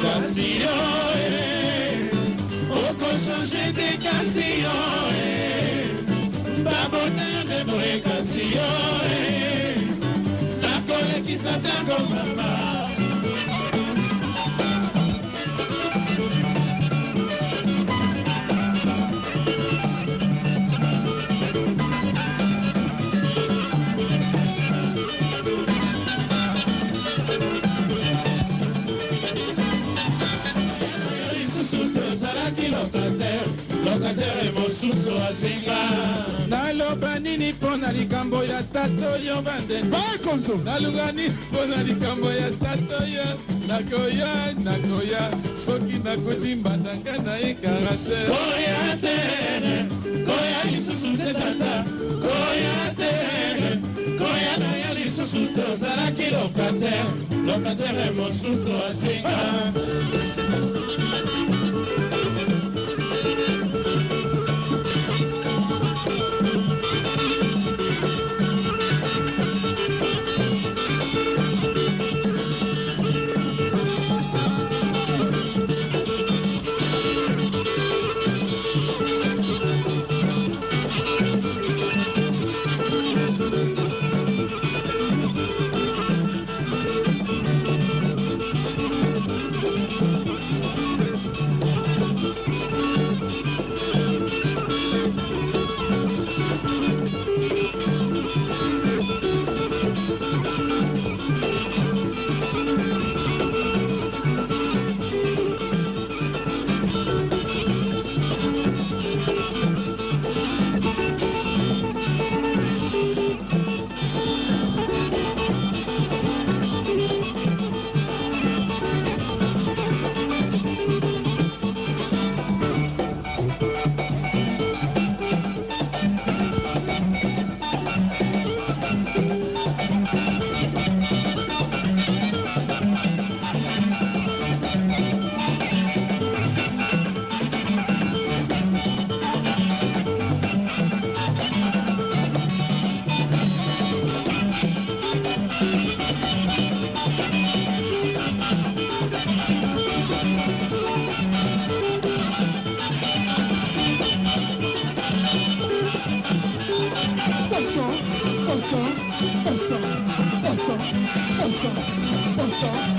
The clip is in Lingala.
Cassio, eh, au cochanger des Cassio, eh. babotin de boé Cassio, eh. la colère qui s'attaque au maman. nayoba nini mpo na likambo ya tatoyo bandenkonzo naluka nini mpo na likambo ya tatoyo nakoya nakoya soki nakuti mbatanga na ye karate koya te koya lisusu te tata koya te koya na yo lisusu tozalaki lokatere lokatere mosusu azinga eso eso eso eso eso。